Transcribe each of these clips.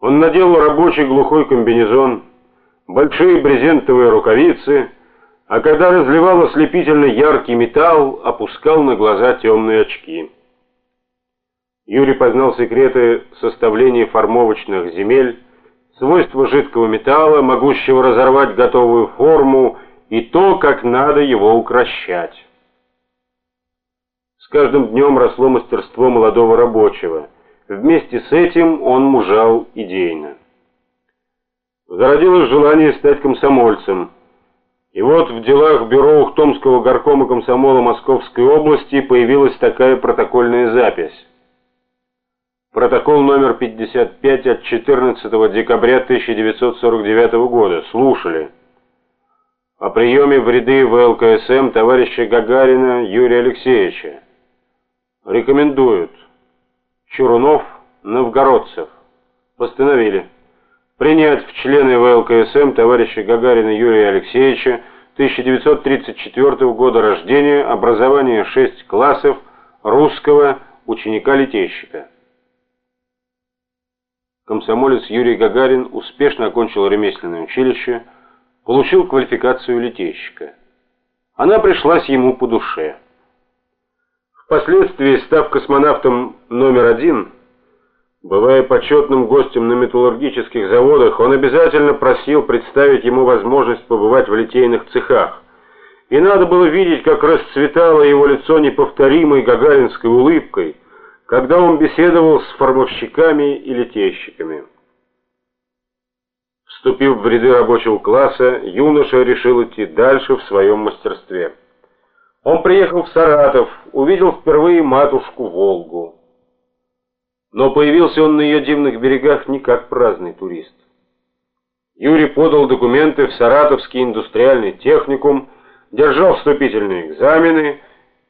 Он надел рабочий глухой комбинезон, большие брезентовые рукавицы, а когда разливал ослепительно яркий металл, опускал на глаза темные очки. Юрий познал секреты составления формовочных земель, свойства жидкого металла, могущего разорвать готовую форму, и то, как надо его укращать. С каждым днем росло мастерство молодого рабочего. Вместе с этим он мужал идейно. Зародилось желание стать комсомольцем. И вот в делах бюро Ухтомского горкома комсомола Московской области появилась такая протокольная запись. Протокол номер 55 от 14 декабря 1949 года. Слушали. О приеме в ряды ВЛКСМ товарища Гагарина Юрия Алексеевича. Рекомендуют. Чурунов, Новгородцев. Постановили. Принять в члены ВЛКСМ товарища Гагарина Юрия Алексеевича 1934 года рождения, образование 6 классов, русского, ученика-литейщика. Комсомолец Юрий Гагарин успешно окончил ремесленное училище, получил квалификацию литейщика. Она пришлась ему по душе. Впоследствии, став космонавтом номер один, бывая почетным гостем на металлургических заводах, он обязательно просил представить ему возможность побывать в литейных цехах. И надо было видеть, как расцветало его лицо неповторимой гагаринской улыбкой, когда он беседовал с формовщиками и литейщиками. Вступив в ряды рабочего класса, юноша решил идти дальше в своем мастерстве. Он приехал в Саратов, увидел впервые матушку Волгу. Но появился он на ее дивных берегах не как праздный турист. Юрий подал документы в Саратовский индустриальный техникум, держал вступительные экзамены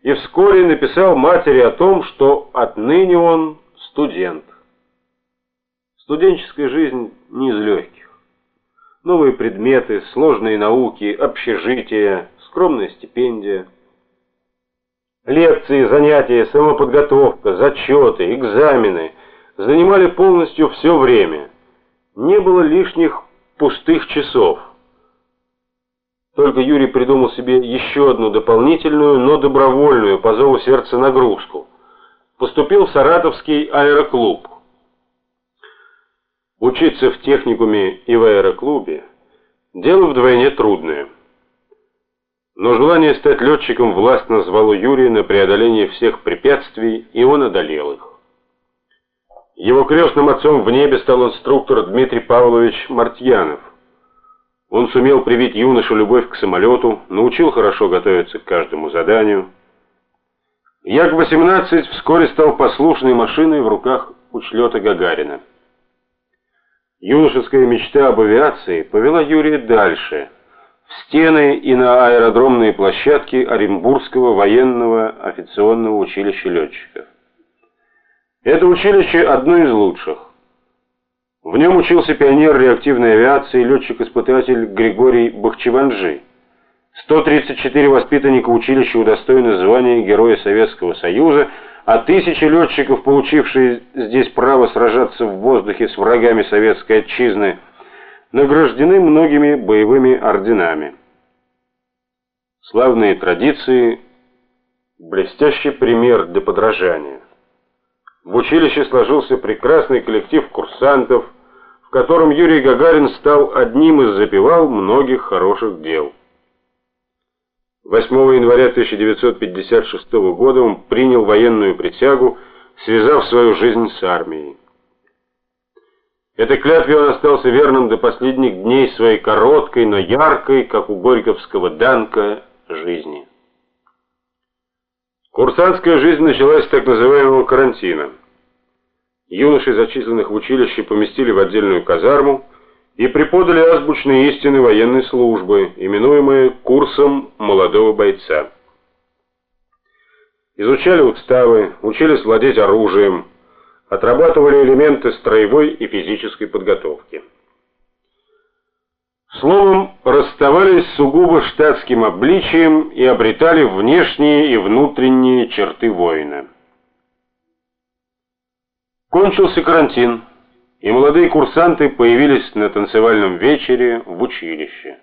и вскоре написал матери о том, что отныне он студент. Студенческая жизнь не из легких. Новые предметы, сложные науки, общежитие, скромная стипендия – Лекции, занятия, самоподготовка, зачеты, экзамены занимали полностью все время. Не было лишних пустых часов. Только Юрий придумал себе еще одну дополнительную, но добровольную по зову сердца нагрузку. Поступил в Саратовский аэроклуб. Учиться в техникуме и в аэроклубе – дело вдвойне трудное. Но желание стать летчиком властно звало Юрия на преодоление всех препятствий, и он одолел их. Его крестным отцом в небе стал инструктор Дмитрий Павлович Мартьянов. Он сумел привить юношу любовь к самолету, научил хорошо готовиться к каждому заданию. Як-18 вскоре стал послушной машиной в руках учлета Гагарина. Юношеская мечта об авиации повела Юрия дальше – стены и на аэродромные площадки Оренбургского военного авиационного училища летчиков. Это училище одно из лучших. В нем учился пионер реактивной авиации летчик-испытатель Григорий Бахчеванжи. 134 воспитанника училища удостоены звания Героя Советского Союза, а тысячи летчиков, получившие здесь право сражаться в воздухе с врагами советской отчизны, награждены многими боевыми орденами. Славные традиции – блестящий пример для подражания. В училище сложился прекрасный коллектив курсантов, в котором Юрий Гагарин стал одним из запевал многих хороших дел. 8 января 1956 года он принял военную присягу, связав свою жизнь с армией. Этой клятве он остался верным до последних дней своей короткой, но яркой, как у Горьковского Данка, жизни. Курсантская жизнь началась с так называемого карантина. Юношей, зачисленных в училище, поместили в отдельную казарму и преподали азбучные истины военной службы, именуемые курсом молодого бойца. Изучали уставы, учились владеть оружием, отрабатывали элементы строевой и физической подготовки. Словом, расставались сугубо штатским обличием и обретали внешние и внутренние черты воина. Кончился карантин. и молодые курсанты появились на танцевальном вечере в училище.